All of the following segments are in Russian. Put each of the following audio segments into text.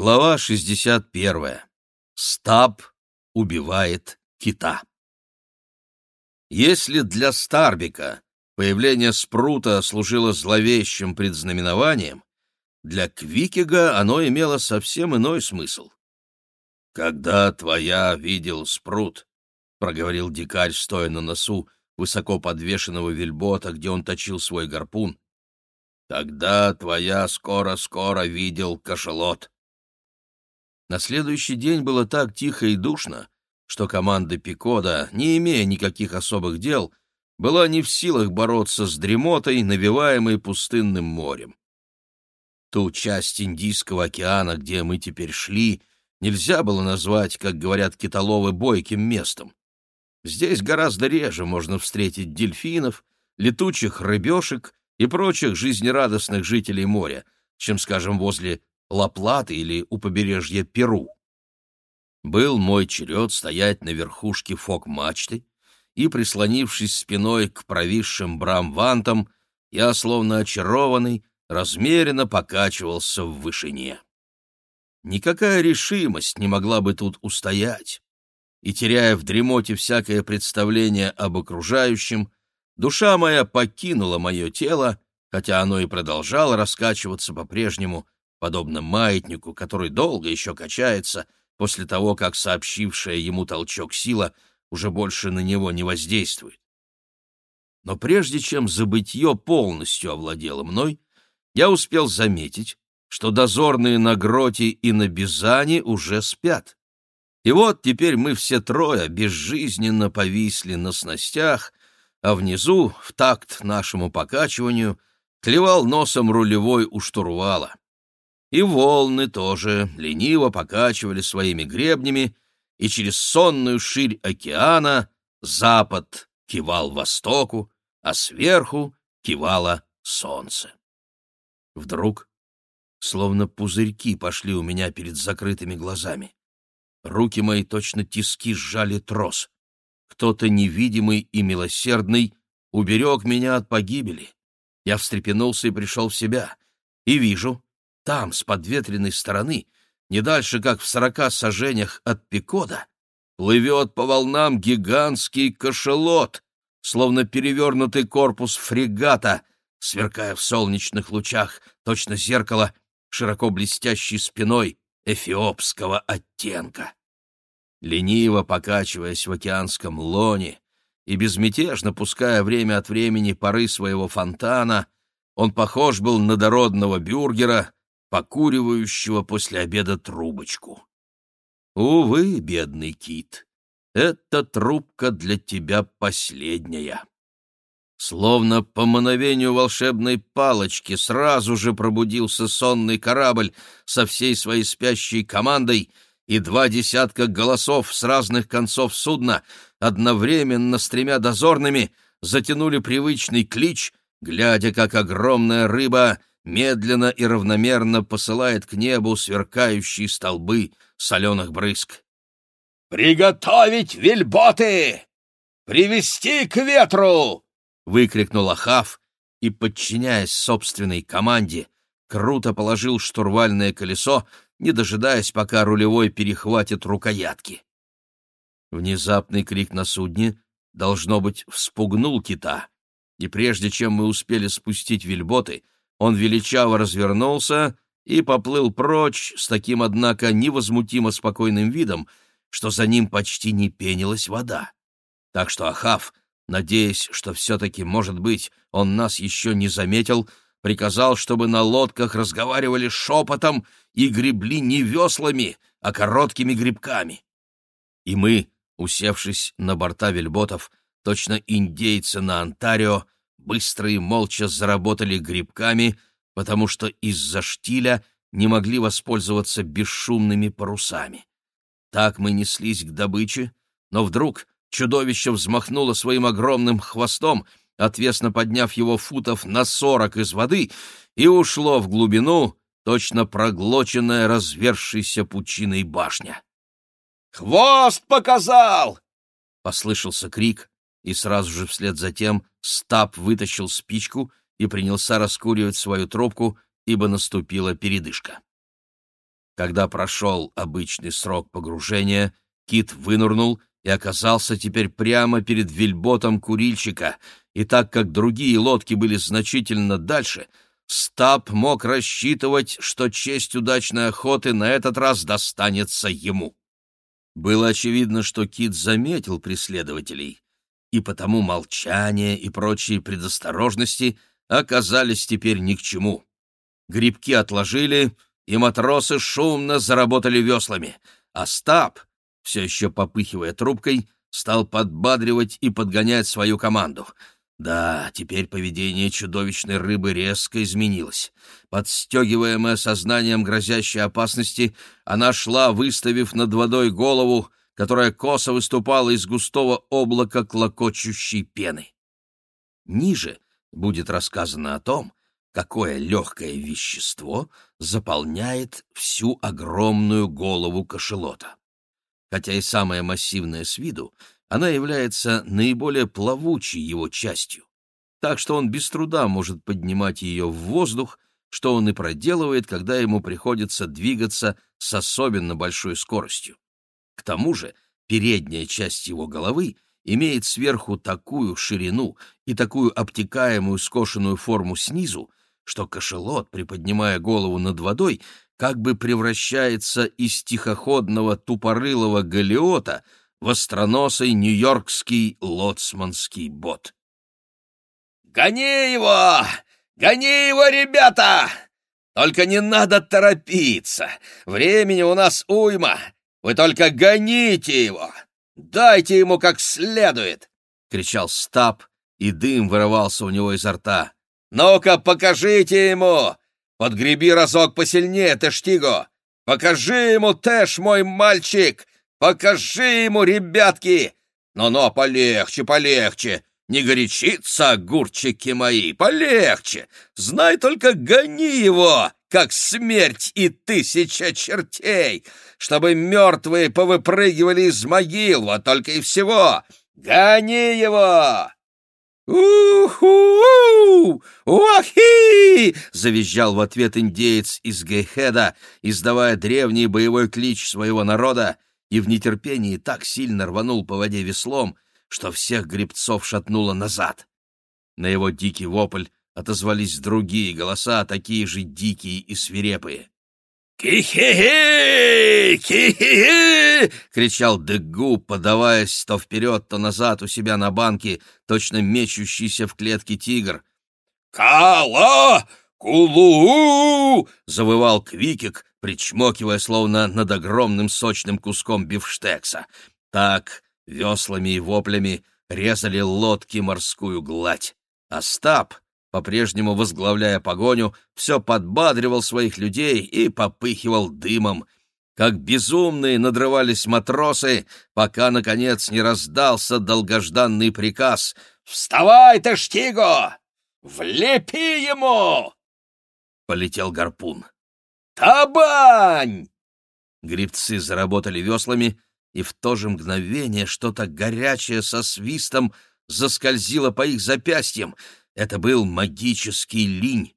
Глава 61. Стаб убивает кита. Если для Старбика появление Спрута служило зловещим предзнаменованием, для Квикига оно имело совсем иной смысл. «Когда твоя видел Спрут», — проговорил дикарь, стоя на носу высоко подвешенного вельбота, где он точил свой гарпун, — «тогда твоя скоро-скоро видел кошелот». На следующий день было так тихо и душно, что команда Пикода, не имея никаких особых дел, была не в силах бороться с дремотой, навеваемой пустынным морем. Ту часть Индийского океана, где мы теперь шли, нельзя было назвать, как говорят китоловы, бойким местом. Здесь гораздо реже можно встретить дельфинов, летучих рыбешек и прочих жизнерадостных жителей моря, чем, скажем, возле Ла-Платы или у побережья Перу. Был мой черед стоять на верхушке фок-мачты, и, прислонившись спиной к провисшим брамвантам, я, словно очарованный, размеренно покачивался в вышине. Никакая решимость не могла бы тут устоять, и, теряя в дремоте всякое представление об окружающем, душа моя покинула мое тело, хотя оно и продолжало раскачиваться по-прежнему — подобно маятнику, который долго еще качается после того, как сообщившая ему толчок сила уже больше на него не воздействует. Но прежде чем забытье полностью овладело мной, я успел заметить, что дозорные на Гроте и на Бизане уже спят. И вот теперь мы все трое безжизненно повисли на снастях, а внизу, в такт нашему покачиванию, клевал носом рулевой у штурвала и волны тоже лениво покачивали своими гребнями, и через сонную ширь океана запад кивал востоку, а сверху кивало солнце. Вдруг, словно пузырьки, пошли у меня перед закрытыми глазами. Руки мои точно тиски сжали трос. Кто-то невидимый и милосердный уберег меня от погибели. Я встрепенулся и пришел в себя. И вижу, там, с подветренной стороны, не дальше, как в сорока сажениях от Пикода, плывет по волнам гигантский кошелот, словно перевернутый корпус фрегата, сверкая в солнечных лучах, точно зеркало, широко блестящей спиной эфиопского оттенка. Лениво покачиваясь в океанском лоне и безмятежно пуская время от времени пары своего фонтана, он похож был на дородного бюргера, покуривающего после обеда трубочку. Увы, бедный кит, эта трубка для тебя последняя. Словно по мановению волшебной палочки сразу же пробудился сонный корабль со всей своей спящей командой, и два десятка голосов с разных концов судна, одновременно с тремя дозорными, затянули привычный клич, глядя, как огромная рыба медленно и равномерно посылает к небу сверкающие столбы соленых брызг. «Приготовить вельботы! Привести к ветру!» — выкрикнул Ахав и, подчиняясь собственной команде, круто положил штурвальное колесо, не дожидаясь, пока рулевой перехватит рукоятки. Внезапный крик на судне, должно быть, вспугнул кита, и прежде чем мы успели спустить вельботы — он величаво развернулся и поплыл прочь с таким, однако, невозмутимо спокойным видом, что за ним почти не пенилась вода. Так что Ахав, надеясь, что все-таки, может быть, он нас еще не заметил, приказал, чтобы на лодках разговаривали шепотом и гребли не веслами, а короткими грибками. И мы, усевшись на борта вельботов, точно индейцы на Онтарио, быстро и молча заработали грибками, потому что из-за штиля не могли воспользоваться бесшумными парусами. Так мы неслись к добыче, но вдруг чудовище взмахнуло своим огромным хвостом, отвесно подняв его футов на сорок из воды, и ушло в глубину, точно проглоченная развершейся пучиной башня. «Хвост показал!» — послышался крик, и сразу же вслед за тем Стаб вытащил спичку и принялся раскуривать свою трубку, ибо наступила передышка. Когда прошел обычный срок погружения, кит вынырнул и оказался теперь прямо перед вельботом курильщика, и так как другие лодки были значительно дальше, Стаб мог рассчитывать, что честь удачной охоты на этот раз достанется ему. Было очевидно, что Кит заметил преследователей, и потому молчание и прочие предосторожности оказались теперь ни к чему. Грибки отложили, и матросы шумно заработали веслами, а Стаб, все еще попыхивая трубкой, стал подбадривать и подгонять свою команду. Да, теперь поведение чудовищной рыбы резко изменилось. Подстегиваемая сознанием грозящей опасности, она шла, выставив над водой голову, которая косо выступала из густого облака клокочущей пены. Ниже будет рассказано о том, какое легкое вещество заполняет всю огромную голову кошелота. Хотя и самая массивная с виду, она является наиболее плавучей его частью, так что он без труда может поднимать ее в воздух, что он и проделывает, когда ему приходится двигаться с особенно большой скоростью. К тому же передняя часть его головы имеет сверху такую ширину и такую обтекаемую скошенную форму снизу, что кошелот, приподнимая голову над водой, как бы превращается из тихоходного тупорылого галиота в остроносый нью-йоркский лоцманский бот. «Гони его! Гони его, ребята! Только не надо торопиться! Времени у нас уйма! Вы только гоните его! Дайте ему как следует!» — кричал Стаб, и дым вырывался у него изо рта. «Ну-ка, покажите ему! Подгреби разок посильнее, Тештиго! Покажи ему, Тэш, мой мальчик! Покажи ему, ребятки! Но-но, полегче, полегче! Не горячиться, огурчики мои, полегче! Знай только, гони его, как смерть и тысяча чертей, чтобы мертвые повыпрыгивали из могил, вот только и всего! Гони его!» «У-ху! Уахи!» — завизжал в ответ индеец из Гейхеда, издавая древний боевой клич своего народа, и в нетерпении так сильно рванул по воде веслом, что всех гребцов шатнуло назад. На его дикий вопль отозвались другие голоса, такие же дикие и свирепые. «Ки-хи-хи! Ки-хи-хи!» — кричал Дегу, подаваясь то вперед, то назад у себя на банке, точно мечущийся в клетке тигр. «Кала! Кулу!» — завывал Квикик, причмокивая, словно над огромным сочным куском бифштекса. Так, веслами и воплями, резали лодки морскую гладь. Остап, по-прежнему возглавляя погоню, все подбадривал своих людей и попыхивал дымом. Как безумные надрывались матросы, пока, наконец, не раздался долгожданный приказ «Вставай, ты, Штиго! Влепи ему!» Полетел гарпун. «Табань!» Грибцы заработали веслами, и в то же мгновение что-то горячее со свистом заскользило по их запястьям — это был магический линь.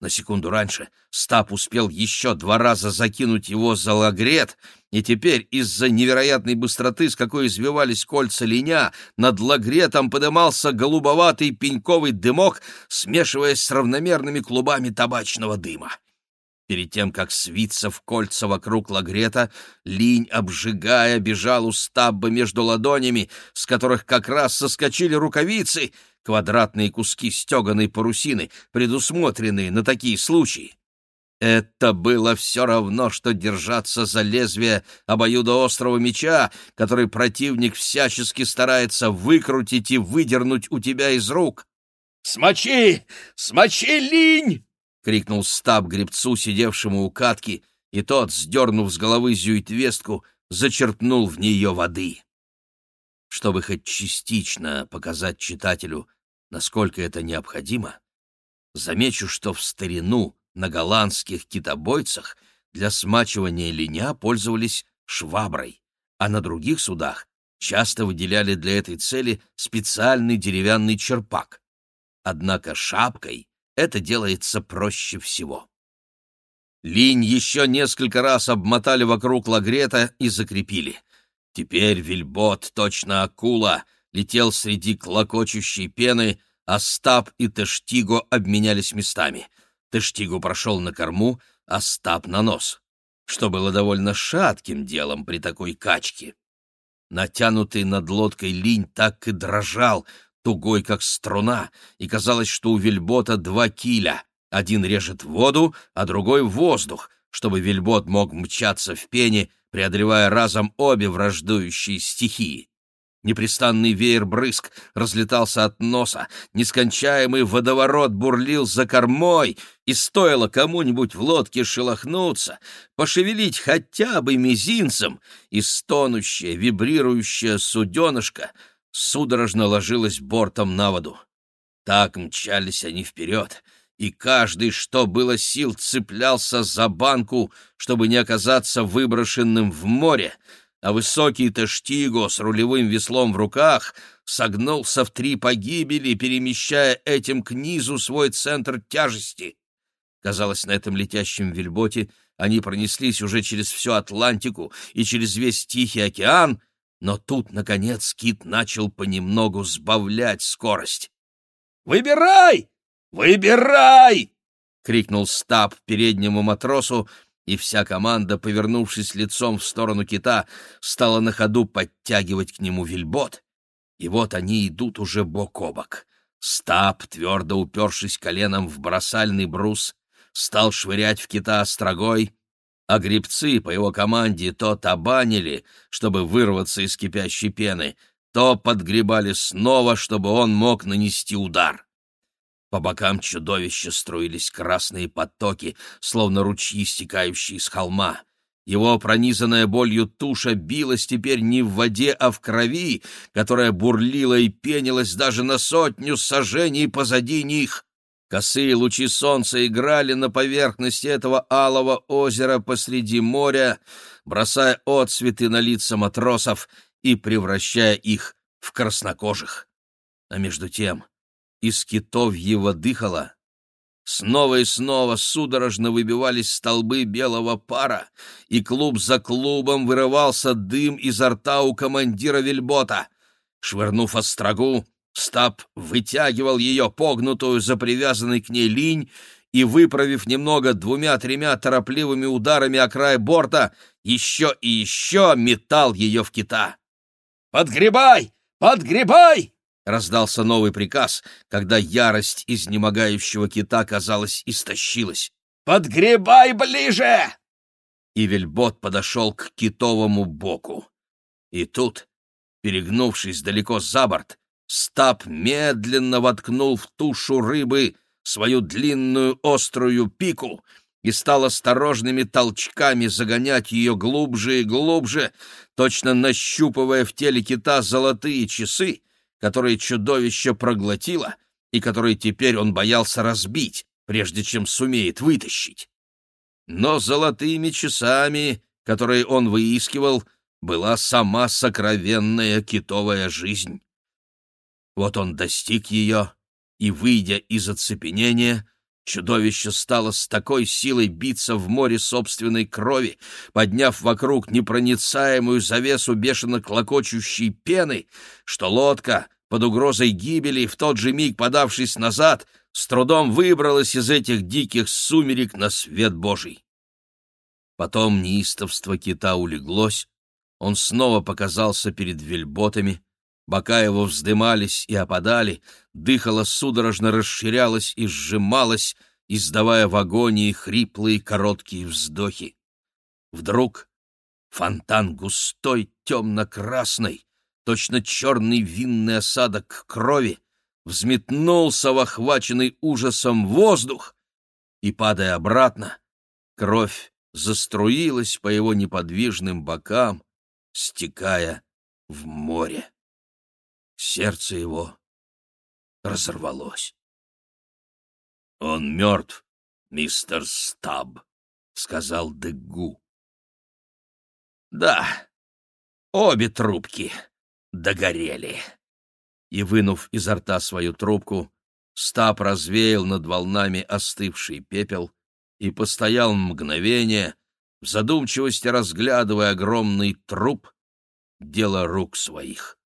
На секунду раньше Стап успел еще два раза закинуть его за лагрет, и теперь из-за невероятной быстроты, с какой извивались кольца линя, над лагретом подымался голубоватый пеньковый дымок, смешиваясь с равномерными клубами табачного дыма. Перед тем, как свиться в кольца вокруг лагрета, линь, обжигая, бежал у стабба между ладонями, с которых как раз соскочили рукавицы — квадратные куски стеганой парусины, предусмотренные на такие случаи. Это было все равно, что держаться за лезвие обоюдоострого меча, который противник всячески старается выкрутить и выдернуть у тебя из рук. «Смочи! Смочи линь!» — крикнул стаб гребцу, сидевшему у катки, и тот, сдернув с головы зюитвестку, зачерпнул в нее воды. Чтобы хоть частично показать читателю, насколько это необходимо, замечу, что в старину на голландских китобойцах для смачивания линя пользовались шваброй, а на других судах часто выделяли для этой цели специальный деревянный черпак. Однако шапкой это делается проще всего. Линь еще несколько раз обмотали вокруг лагрета и закрепили. Теперь вельбот, точно акула, летел среди клокочущей пены, а Стаб и Тештиго обменялись местами. Тештиго прошел на корму, а Стаб на нос, что было довольно шатким делом при такой качке. Натянутый над лодкой линь так и дрожал, тугой, как струна, и казалось, что у вельбота два киля. Один режет воду, а другой — воздух, чтобы вельбот мог мчаться в пене, преодолевая разом обе враждующие стихии. Непрестанный веер брызг разлетался от носа, нескончаемый водоворот бурлил за кормой, и стоило кому-нибудь в лодке шелохнуться, пошевелить хотя бы мизинцем, и стонущая, вибрирующая суденышко судорожно ложилась бортом на воду. Так мчались они вперед, и каждый, что было сил, цеплялся за банку, чтобы не оказаться выброшенным в море, а высокий Тештиго с рулевым веслом в руках согнулся в три погибели, перемещая этим к низу свой центр тяжести. Казалось, на этом летящем вельботе они пронеслись уже через всю Атлантику и через весь Тихий океан, но тут, наконец, кит начал понемногу сбавлять скорость. «Выбирай! «Выбирай!» — крикнул Стаб переднему матросу, и вся команда, повернувшись лицом в сторону кита, стала на ходу подтягивать к нему вельбот. И вот они идут уже бок о бок. Стаб, твердо упершись коленом в бросальный брус, стал швырять в кита острогой, а грибцы по его команде то табанили, чтобы вырваться из кипящей пены, то подгребали снова, чтобы он мог нанести удар. По бокам чудовища струились красные потоки, словно ручьи, стекающие с холма. Его пронизанная болью туша билась теперь не в воде, а в крови, которая бурлила и пенилась даже на сотню сажений позади них. Косые лучи солнца играли на поверхности этого алого озера посреди моря, бросая отсветы на лица матросов и превращая их в краснокожих. А между тем из китовьего дыхала. Снова и снова судорожно выбивались столбы белого пара, и клуб за клубом вырывался дым изо рта у командира вельбота. Швырнув острогу, Стаб вытягивал ее погнутую за привязанный к ней линь и, выправив немного двумя-тремя торопливыми ударами о край борта, еще и еще метал ее в кита. «Подгребай! Подгребай!» — раздался новый приказ, когда ярость изнемогающего кита, казалось, истощилась. «Подгребай ближе!» И вельбот подошел к китовому боку. И тут, перегнувшись далеко за борт, Стаб медленно воткнул в тушу рыбы свою длинную острую пику и стал осторожными толчками загонять ее глубже и глубже, точно нащупывая в теле кита золотые часы, которые чудовище проглотило и которые теперь он боялся разбить, прежде чем сумеет вытащить. Но золотыми часами, которые он выискивал, была сама сокровенная китовая жизнь. Вот он достиг ее, и, выйдя из оцепенения, Чудовище стало с такой силой биться в море собственной крови, подняв вокруг непроницаемую завесу бешено клокочущей пены, что лодка, под угрозой гибели, в тот же миг подавшись назад, с трудом выбралась из этих диких сумерек на свет Божий. Потом неистовство кита улеглось, он снова показался перед вельботами, Бока его вздымались и опадали, дыхало судорожно расширялось и сжималось, издавая в агонии хриплые короткие вздохи. Вдруг фонтан густой, темно-красный, точно черный винный осадок крови, взметнулся в охваченный ужасом воздух, и, падая обратно, кровь заструилась по его неподвижным бокам, стекая в море. Сердце его разорвалось. «Он мертв, мистер Стаб», — сказал Дегу. «Да, обе трубки догорели». И, вынув изо рта свою трубку, Стаб развеял над волнами остывший пепел и постоял мгновение, в задумчивости разглядывая огромный труп, дело рук своих.